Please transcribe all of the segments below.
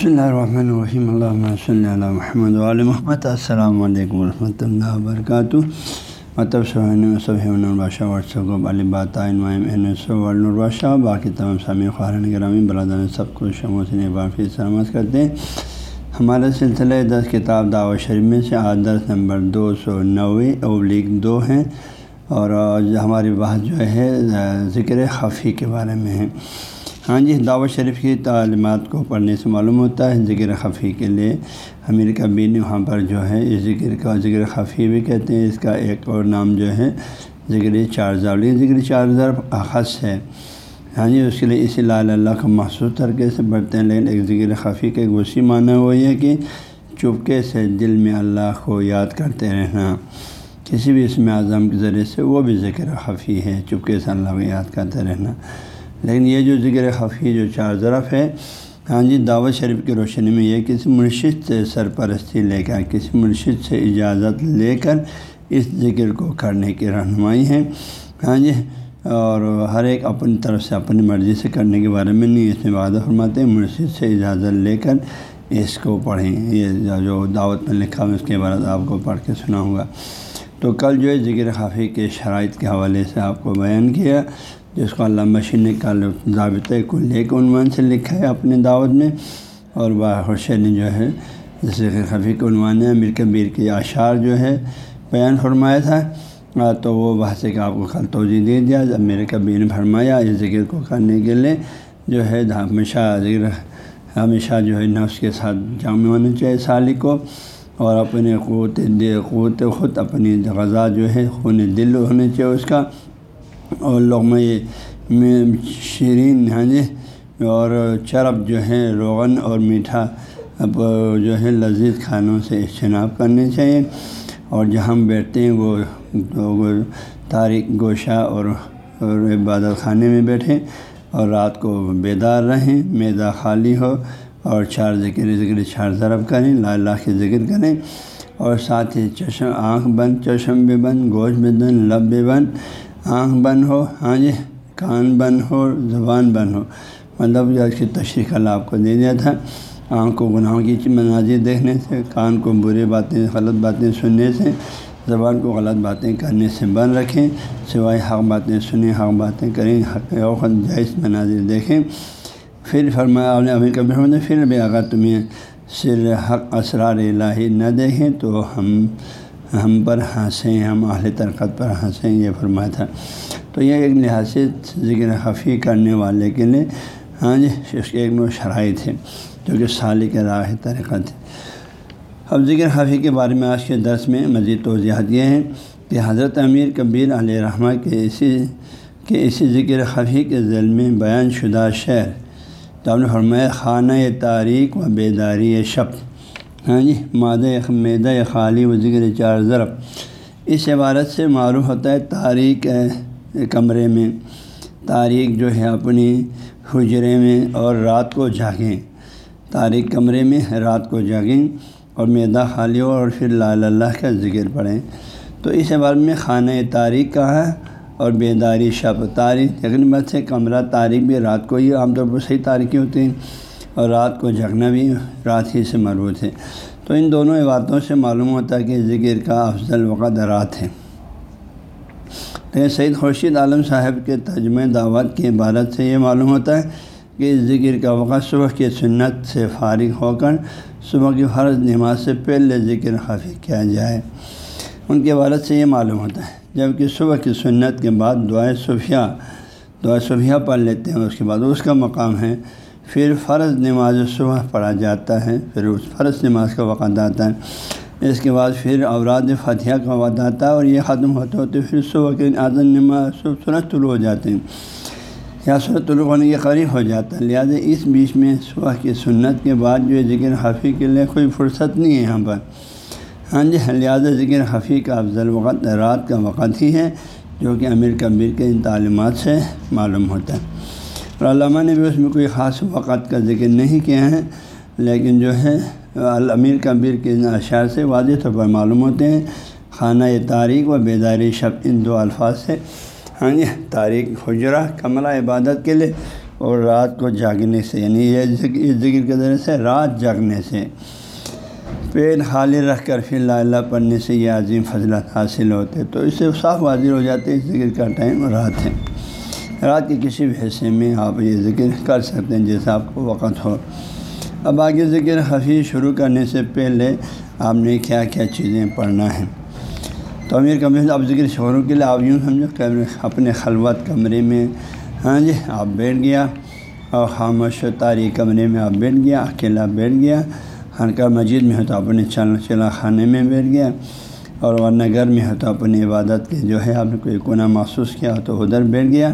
بسم اللہ الرحمن الرحیم اللہ صلی اللہ محمد علیہ محمد السلام علیکم ورحمۃ اللہ وبرکاتہ مطلب صبح نرباشہ واٹسپ گروپ علی باتائن نرباشہ باقی تمام سامی خارن گرامی برادر سب کو شمو سے بافی سلامت کرتے ہیں ہمارا سلسلہ دس کتاب دعوت شریف میں سے آدرس نمبر دو سو نوے ابلیغ دو ہیں اور ہماری بات جو ہے ذکر خفی کے بارے میں ہے ہاں جی دعوت شریف کی تعلیمات کو پڑھنے سے معلوم ہوتا ہے، ذکر خفی کے لیے۔ امیر کبیر وہاں پر جو ہے، اس ذکر کا، ذکر خفی بھی کہتے ہیں، اس کا ایک اور نام جو ہے، ذکر چار لیکن ذکر چار ضرب اخص ہے۔ ہاں جی اس کے لیے اسی لال اللہ کو محسوس طریقے سے پڑھتے ہیں، لیکن ایک ذکر خفی کا ایک وسیع معنی وہ یہ کہ چپکے سے دل میں اللہ کو یاد کرتے رہنا۔ کسی بھی اسم اعظم کے ذریعے سے وہ بھی ذکر خفی ہے، چپکے سے اللہ کو یاد کرتے رہنا۔ لیکن یہ جو ذکر خفی جو چار ظرف ہے ہاں جی دعوت شریف کی روشنی میں یہ کسی مرشد سے سرپرستی لے کر، کسی مرشد سے اجازت لے کر اس ذکر کو کرنے کی رہنمائی ہے۔ ہاں جی اور ہر ایک اپنی طرف سے اپنی مرضی سے کرنے کے بارے میں نہیں، اس میں وعدہ فرماتے ہیں مرشد سے اجازت لے کر اس کو پڑھیں۔ یہ جو دعوت میں لکھا میں اس کے بعد آپ کو پڑھ کے سنا ہوگا تو کل جو ہے، ذکر خافی کے شرائط کے حوالے سے آپ کو بیان کیا۔ جس کو علامہ بشیر نے کل ضابطۂ کلیہ کے عنوان سے لکھا ہے اپنے دعوت میں۔ اور باخوشی نے جو ہے جیسے کہ خفی کے عنوان نے امیر کبیر کے اشعار جو ہے، بیان فرمایا تھا۔ تو وہ وہاں سے کہ آپ کو کل توجہ دے دیا۔ جب میرے کبیر نے فرمایا، اس ذکر کو کرنے کے لیے جو ہے ہمیشہ ذکر، ہمیشہ جو ہے، نفس کے ساتھ جامع ہونا چاہیے سالی کو۔ اور اپنے قوت قوت خود، اپنی غذا جو ہے، خون دل ہونے چاہیے اس کا۔ اور لغمہ شیرین ہاں جی اور چرب جو ہے روغن اور میٹھا جو ہے لذیذ کھانوں سے اجتناب کرنے چاہیے۔ اور جہاں ہم بیٹھتے ہیں، وہ تاریخ گوشہ اور عبادت خانے میں بیٹھیں اور رات کو بیدار رہیں میدا خالی ہو اور چار ذکر ذکر چار ضرب کریں، لا اللہ کے ذکر کریں۔ اور ساتھ ہی چشم، آنکھ بند، چشم بھی بند، گوشت بھی بند، لب بھی بند۔ آنکھ بند ہو ہاں جی کان بند ہو، زبان بند ہو۔ مطلب جو اس کی تشریح کل آپ کو دے دیا تھا۔ آنکھ کو گناہوں کی مناظر دیکھنے سے، کان کو برے باتیں، غلط باتیں سننے سے، زبان کو غلط باتیں کرنے سے بند رکھیں۔ سوائے حق باتیں سنیں، حق باتیں کریں، حق اوقت جائز مناظر دیکھیں۔ پھر فرمایا، آپ نے ابھی کبھی فرمایا، پھر بھی اگر تمہیں سر حق، اسرار الہی نہ دیکھیں تو ہم ہم پر ہنسیں، ہم اہل ترقت پر ہنسیں، یہ فرمایا تھا۔ تو یہ ایک لحاظ سے ذکر خفی کرنے والے کے لیے ہاں جی اس کے ایک نو شرائط ہے جو کہ سالی کے راہ طریقہ تھے اب ذکر خفی کے بارے میں آج کے درس میں مزید توضیحات یہ ہیں کہ حضرت امیر کبیر علیہ رحمٰ کے اسی کہ اسی ذکر خفی کے ذیل میں بیان شدہ شعر تو آپ نے فرمایا خانہ تاریخ و بیداری شب۔ ہاں جی مادہ میدہ خالی و ذکر چار ضرب۔ اس عبارت سے معروف ہوتا ہے تاریخ کمرے میں۔ تاریخ جو ہے اپنی حجرے میں اور رات کو جاگیں۔ تاریخ کمرے میں رات کو جاگیں اور میدا خالی ہو اور پھر لال اللہ کا ذکر پڑھیں۔ تو اس عبارت میں خانہ تاریخ کہا ہے اور بیداری شب تاریخ یقین بات سے کمرہ تاریخ بھی رات کو ہی عام طور پر صحیح تاریخی ہوتے ہیں۔ اور رات کو جگنا بھی رات ہی سے مربوط ہے۔ تو ان دونوں عبادتوں سے معلوم ہوتا ہے کہ ذکر کا افضل وقت رات ہے۔ لیکن سعید خورشید عالم صاحب کے ترجمہ دعوت کی عبارت سے یہ معلوم ہوتا ہے کہ ذکر کا وقت صبح کی سنت سے فارغ ہو کر صبح کی فرض نماز سے پہلے ذکر خفی کیا جائے۔ ان کی عبارت سے یہ معلوم ہوتا ہے جبکہ صبح کی سنت کے بعد دعائیں صوفیہ دعائیں صوفیہ پڑھ لیتے ہیں اس کے بعد اس کا مقام ہے۔ پھر فرض نماز صبح پڑھا جاتا ہے، پھر اس فرض نماز کا وقت آتا ہے۔ اس کے بعد پھر اوراد فتح کا وقت آتا ہے اور یہ ختم ہوتے ہوتے پھر صبح کے اعظم نماز صبح سورج طلوع ہو جاتے ہیں۔ یا سورج طلوع ہونے کے قریب ہو جاتا ہے، لہٰذا اس بیچ میں صبح کی سنت کے بعد جو ذکر حفیع کے لیے کوئی فرصت نہیں ہے یہاں پر۔ ہاں جی لہٰذا ذکر حفیع کا افضل وقت رات کا وقت ہی ہے، جو کہ امیر کبیر کے ان تعلیمات سے معلوم ہوتا ہے۔ اور علامہ نے بھی اس میں کوئی خاص وقت کا ذکر نہیں کیا ہے، لیکن جو ہے الامیر کبیر کے اشعار سے واضح طور پر معلوم ہوتے ہیں۔ خانہ تاریخ و بیداری شب ان دو الفاظ سے۔ ہاں جی تاریخ حجرہ کمرہ عبادت کے لیے اور رات کو جاگنے سے۔ یعنی یہ ذکر کے ذریعے سے رات جاگنے سے۔ پیٹ خالی رکھ کر پھر لا اللہ پڑھنے سے یہ عظیم فضلت حاصل ہوتے تو اس سے صاف واضح ہو جاتے اس ذکر کا ٹائم رات ہے۔ رات کے کسی بھی حصے میں آپ یہ ذکر کر سکتے ہیں جیسا آپ کو وقت ہو۔ اب آگے ذکر خفی شروع کرنے سے پہلے آپ نے کیا کیا چیزیں پڑھنا ہے۔ تو امیر کمر اب ذکر شروع کے لیے آپ یوں سمجھو اپنے خلوت کمرے میں۔ ہاں جی آپ بیٹھ گیا۔ اور خاموش و تاریخ کمرے میں آپ بیٹھ گیا، اکیلا بیٹھ گیا۔ حرکہ مسجد میں ہو تو اپنے چل چلا خانے میں بیٹھ گیا۔ اور ورنہ گھر میں ہو تو اپنی عبادت کے جو ہے آپ نے کوئی کونا محسوس کیا تو ادھر بیٹھ گیا۔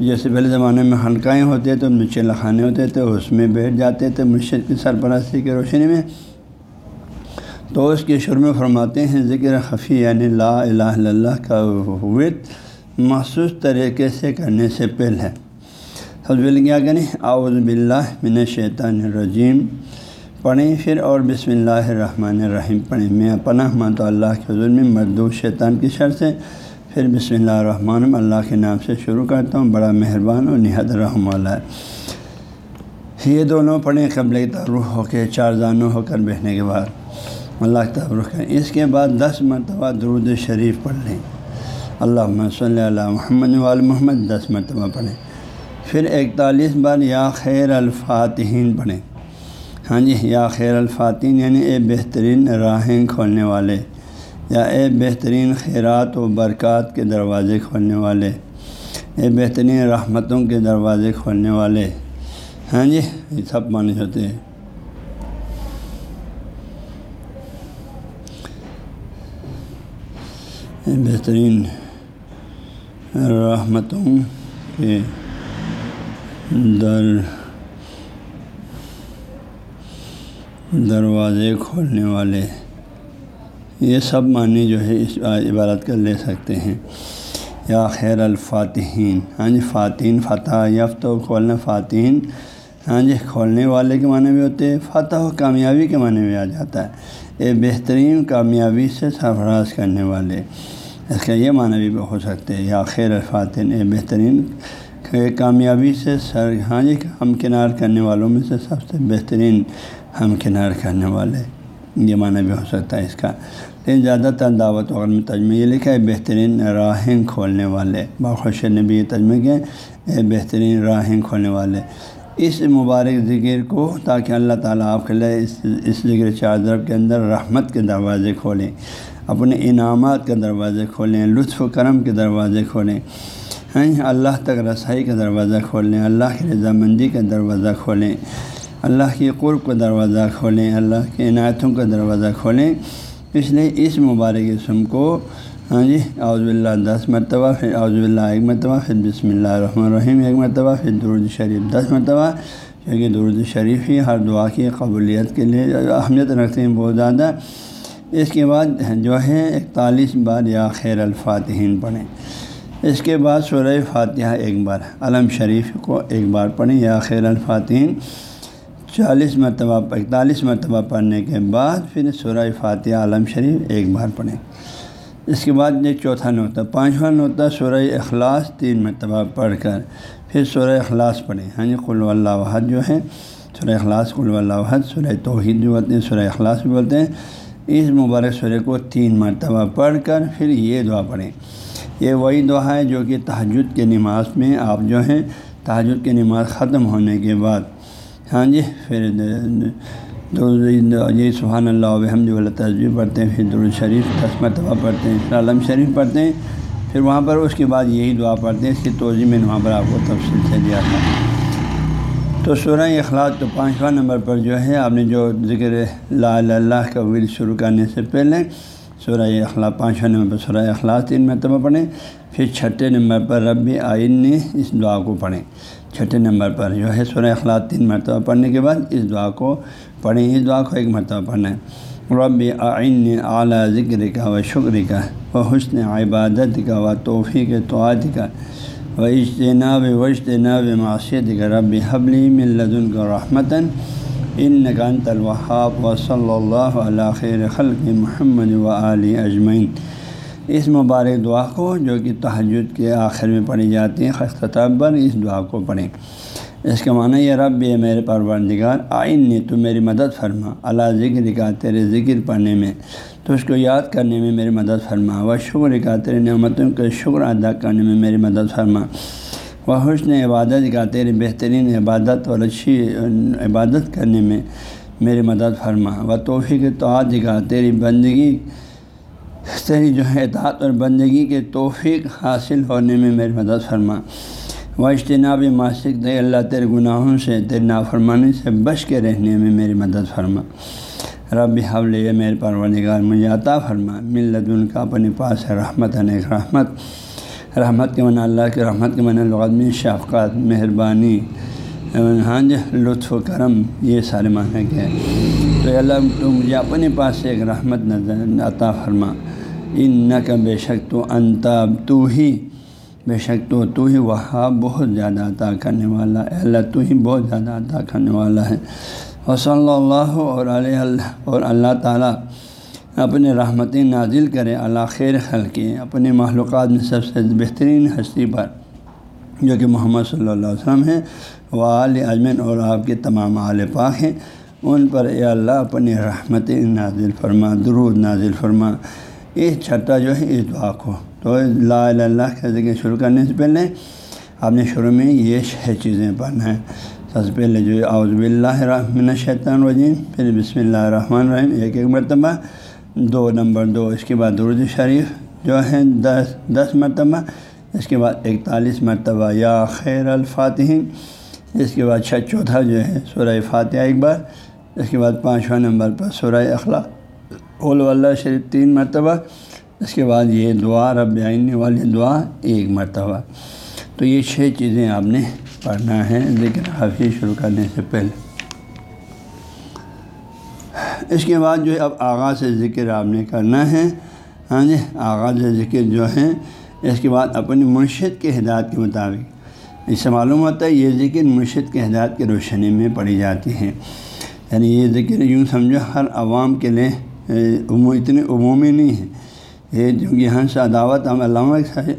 جیسے پہلے زمانے میں حلقائیں ہوتے تو چلا خانے ہوتے تھے اس میں بیٹھ جاتے تھے مرشد کی سرپرستی کی روشنی میں۔ تو اس کے شروع میں فرماتے ہیں ذکر خفی یعنی لا الہ الا اللہ کا ہوت مخصوص طریقے سے کرنے سے پہلے۔ سب پہلے کیا کریں اعوذ باللہ من شیطان الرجیم۔ پڑھیں پھر اور بسم اللہ الرحمن الرحیم۔ پڑھیں، میں پناہ مانتا اللہ کے حضور میں مردو شیطان کی شر سے۔ پھر بسم اللہ الرحمن اللہ کے نام سے شروع کرتا ہوں، بڑا مہربان اور نہاد رحم والا ہے۔ یہ دونوں پڑھیں قبل تعارف ہو کے، چار زانوں ہو کر بیٹھنے کے بعد۔ اللہ تعارف کریں۔ اس کے بعد دس مرتبہ درود شریف پڑھ لیں۔ اللہ صلی اللہ محمد وال محمد، دس مرتبہ پڑھیں۔ پھر اکتالیس بار یا خیر الفاتحین پڑھیں۔ ہاں جی یا خیر الفاتین یعنی اے بہترین راہیں کھولنے والے۔ یا اے بہترین خیرات و برکات کے دروازے کھولنے والے، اے بہترین رحمتوں کے دروازے کھولنے والے۔ ہاں جی یہ سب مانے ہوتے ہیں۔ بہترین رحمتوں کے در، دروازے کھولنے والے۔ یہ سب معنی جو ہے اس عبارت کر لے سکتے ہیں۔ یا خیر الفاتحین۔ ہاں جی فاتین فتح یفت و کھولنا فاتین ہاں جی کھولنے والے کے معنی بھی ہوتے ہیں، فتح و کامیابی کے معنی بھی آ جاتا ہے۔ یہ بہترین کامیابی سے سرفراز کرنے والے۔ اس کا یہ معنی بھی ہو سکتے ہیں، یا خیر الفاتین اے بہترین کامیابی سے سر ہاں جی ہم کنار کرنے والوں میں سے سب سے بہترین ہم کنار کرنے والے۔ یہ معنی بھی ہو سکتا ہے اس کا۔ لیکن زیادہ تر دعوت وغیرہ میں تجمہ یہ لکھا ہے بہترین راہیں کھولنے والے باخوش نے بھی یہ تجمہ کیا بہترین راہیں کھولنے والے اس مبارک ذکر کو تاکہ اللہ تعالیٰ آپ کے لیے اس اس ذکر چار چادر کے اندر رحمت کے دروازے کھولیں، اپنے انعامات کے دروازے کھولیں، لطف و کرم کے دروازے کھولیں، ہیں، اللہ تک رسائی کا دروازہ کھولیں، اللہ کی رضامندی کا دروازہ کھولیں، اللہ کی قرب کا دروازہ کھولیں، اللہ کے عنایتوں کا دروازہ کھولیں۔ اس لیے اس مبارک اسم کو ہاں جی اعوذ باللہ دس مرتبہ، پھر اعوذ باللہ ایک مرتبہ، پھر بسم اللہ الرحمن الرحیم ایک مرتبہ، پھر درود شریف دس مرتبہ، کیونکہ درود شریف ہی ہر دعا کی قبولیت کے لیے اہمیت رکھتے ہیں بہت زیادہ۔ اس کے بعد جو ہے اکتالیس بار یا خیر الفاتحین پڑھیں۔ اس کے بعد سورہ فاتحہ ایک بار، علم شریف کو ایک بار پڑھیں یا خیر الفاتحین۔ چالیس مرتبہ اکتالیس مرتبہ پڑھنے کے بعد پھر سورہ فاتحہ عالم شریف ایک بار پڑھیں۔ اس کے بعد یہ چوتھا نوتا پانچواں نوتا سورہ اخلاص تین مرتبہ پڑھ کر پھر سورہ اخلاص پڑھیں۔ ہاں جی قلو اللہ وحد جو ہے، سورہ اخلاص قلو اللہ وحد، سورہ توحید جو بولتے ہیں، سورہ اخلاص بھی بولتے ہیں۔ اس مبارک سورہ کو تین مرتبہ پڑھ کر پھر یہ دعا پڑھیں۔ یہ وہی دعا ہے جو کہ تحجد کے نماز میں آپ جو ہیں تحجد کی نماز ختم ہونے کے بعد ہاں جی پھر جی سبحان اللہ ہم اللہ تصویر پڑھتے ہیں، پھر درود شریف دس مرتبہ پڑھتے ہیں پھر علم شریف پڑھتے ہیں، پھر وہاں پر اس کے بعد یہی دعا پڑھتے ہیں، اس کی توضیع میں وہاں پر آپ کو تفصیل سے دیا تھا۔ تو سورہ اخلاق تو پانچواں نمبر پر جو ہے، آپ نے جو ذکر لا اللہ کا ول شروع کرنے سے پہلے سورہ اخلاق پانچواں نمبر پر سورہ اخلاق تین مرتبہ پڑھیں، پھر چھٹے نمبر پر ربی آئین نے اس دعا کو پڑھیں۔ چھٹے نمبر پر جو ہے سورہ اخلاق تین مرتبہ پڑھنے کے بعد اس دعا کو پڑھیں، اس دعا کو ایک مرتبہ پڑھنا ہے۔ رب آئین اعلیٰ ذکر کا و شکر کا و حسن عبادت کا و توفیق توعد کا و اجتناب و اجتناب معاشیت کا رب حبلی ملدن کا رحمتاً ان نقان الوحاب و صلی اللہ علیہ خیر خلق محمد و علی اجمعین۔ اس مبارک دعا کو جو کہ تحجد کے آخر میں پڑھی جاتی ہے خستاب پر اس دعا کو پڑھیں۔ اس کا معنی یہ رب یہ میرے پروردگار آئین نے تو میری مدد فرما۔ اللہ ذکر کا تیرے ذکر پڑھنے میں تو اس کو یاد کرنے میں میری مدد فرما۔ و شکر کا تیرے نعمتوں کا شکر ادا کرنے میں میری مدد فرما۔ و حسن عبادت کا تیری بہترین عبادت اور اچھی عبادت کرنے میں میری مدد فرما۔ و توفیق توعد کا تیری بندگی تیری جو ہے اطاعت اور بندگی کے توفیق حاصل ہونے میں میری مدد فرما۔ و اجتناب ماسک دے، اللہ تیرے گناہوں سے، تیرے نافرمانی سے بچ کے رہنے میں میری مدد فرما۔ رب حول میرے پروردگار، مجھے عطا فرما۔ ملت ان کا اپنے پاس ہے رحمت، انیک رحمت۔ رحمت کے من اللہ کے، رحمت کے من لغمی شفقت، مہربانی۔ ہاں جی لطف و کرم، یہ سارے معنی کے ہیں۔ تو اللہ، تو مجھے اپنے پاس سے ایک رحمت نظر عطا فرما۔ ان کا بے شک تو انتا تو ہی، بے شک تو تو ہی وہاں بہت زیادہ عطا کرنے والا ہے اللہ تو ہی بہت زیادہ عطا کرنے والا ہے۔ اور صلی اللہ اور علیہ اللہ، اور اللہ تعالیٰ اپنے رحمتیں نازل کرے اللہ خیر خلقی اپنے معلومات میں سب سے بہترین ہستی پر، جو کہ محمد صلی اللہ علیہ وسلم ہیں، وہ عال اجمین اور آپ کے تمام عال پاک ہیں۔ ان پر اے اللہ اپنی رحمت نازل فرما، درود نازل فرما۔ یہ چھٹا جو ہے، اس دعا کو۔ تو لا اللہ کے ذکر شروع کرنے سے پہلے آپ نے شروع میں یہ چھ چیزیں پڑھنا ہے۔ سب سے پہلے جو اعوذ باللہ الرحمن الشیطان الرجیم، پھر بسم اللہ الرحمن الرحیم، ایک ایک مرتبہ، دو نمبر دو، اس کے بعد درود شریف جو ہے، دس دس مرتبہ، اس کے بعد اکتالیس مرتبہ، یا خیر الفاتحین، اس کے بعد چھ، چوتھا جو ہے، سورہ فاتحہ ایک بار، اس کے بعد پانچواں نمبر پر سورہ اخلاق۔ اول اللہ شریف تین مرتبہ، اس کے بعد یہ دعا، رب آئین والی دعا ایک مرتبہ۔ تو یہ چھ چیزیں آپ نے پڑھنا ہے ذکر حافظ شروع کرنے سے پہلے۔ اس کے بعد جو ہے، اب آغاز ذکر آپ نے کرنا ہے۔ ہاں جی آغاز ذکر جو ہے، اس کے بعد اپنی مرشد کے ہدایت کے مطابق۔ اس سے معلوم ہوتا ہے، یہ ذکر مرشد کے ہدایت کی روشنی میں پڑھی جاتی ہے۔ یعنی یہ ذکر یوں سمجھو، ہر عوام کے لیے اتنے عمومی نہیں ہے یہ جو یہاں سے دعوت ہم علامہ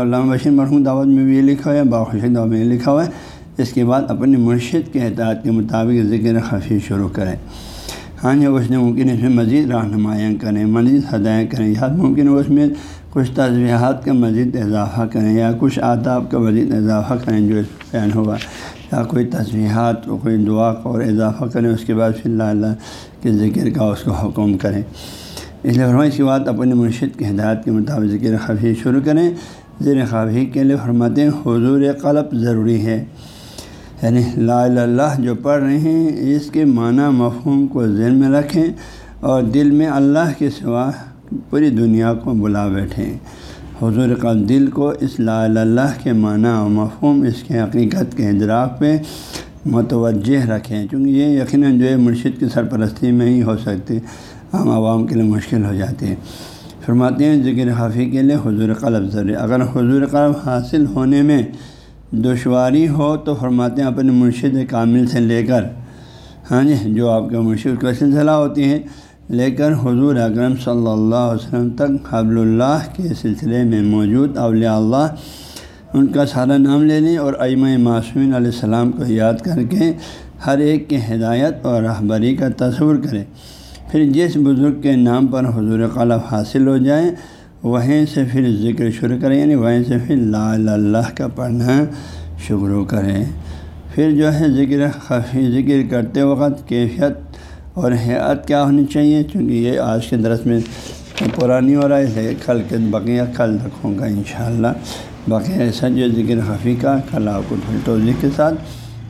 علامہ بشیر مرحوم دعوت میں بھی یہ لکھا ہوا ہے باخوش دعوت میں یہ لکھا ہوا ہے۔ اس کے بعد اپنی مرشد کے احتیاط کے مطابق ذکر خفی شروع کریں۔ ہاں جی اس نے ممکن اس میں مزید رہنمایاں کریں، مزید ہدایت کریں، یا ممکن اس میں کچھ تجزیہات کا مزید اضافہ کریں، یا کچھ آداب کا مزید اضافہ کریں جو بیان ہوا یا کوئی تصویحات کوئی دعا اور اضافہ کریں، اس کے بعد پھر اللہ اللہ کے ذکر کا اس کو حکم کریں۔ اس لیے فرمائی، اس کے بعد اپنے مرشد کی ہدایت کے مطابق ذکر خفی شروع کریں۔ زیر خافی کے لیے فرماتے ہیں، حضور قلب ضروری ہے۔ یعنی لا اللہ جو پڑھ رہے ہیں، اس کے معنی، مفہوم کو ذہن میں رکھیں اور دل میں اللہ کے سوا پوری دنیا کو بلا بیٹھیں۔ حضور کا دل کو اس لا اللہ کے معنی و مفہوم، اس کے حقیقت کے ادراک پہ متوجہ رکھیں۔ چونکہ یہ یقیناً جو ہے مرشد کی سرپرستی میں ہی ہو سکتی، عام عوام کے لیے مشکل ہو جاتی ہے۔ فرماتے ہیں ذکر حافی کے لیے حضور قلب ضروری اگر حضور قلب حاصل ہونے میں دشواری ہو تو فرماتے ہیں اپنے مرشد کامل سے لے کر۔ ہاں جی جو آپ کا مرشد کا سلسلہ ہوتی ہے لے کر حضور اکرم صلی اللہ علیہ وسلم تک حبل اللہ کے سلسلے میں موجود اولیاء اللہ، ان کا سارا نام لے لیں اور ائمہ معصومین علیہ السلام کو یاد کر کے ہر ایک کی ہدایت اور رہبری کا تصور کرے پھر جس بزرگ کے نام پر حضور قلب حاصل ہو جائے وہیں سے پھر ذکر شروع کریں یعنی وہیں سے پھر لا اللہ کا پڑھنا شروع کریں۔ پھر جو ہے ذکر خفی، ذکر کرتے وقت کیفیت اور حیات کیا ہونی چاہیے؟ چونکہ یہ آج کے درس میں پرانی ہو رہا ہے، کل کے بقیہ کل رکھوں گا انشاءاللہ۔ باقی ایسا جو ذکر حفیع کا، کل آپ کو تھوڑی توضیع کے ساتھ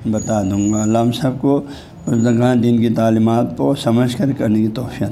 بتا دوں گا۔ علام صاحب کو بزرگان دن کی تعلیمات کو سمجھ کر کرنے کی توفیع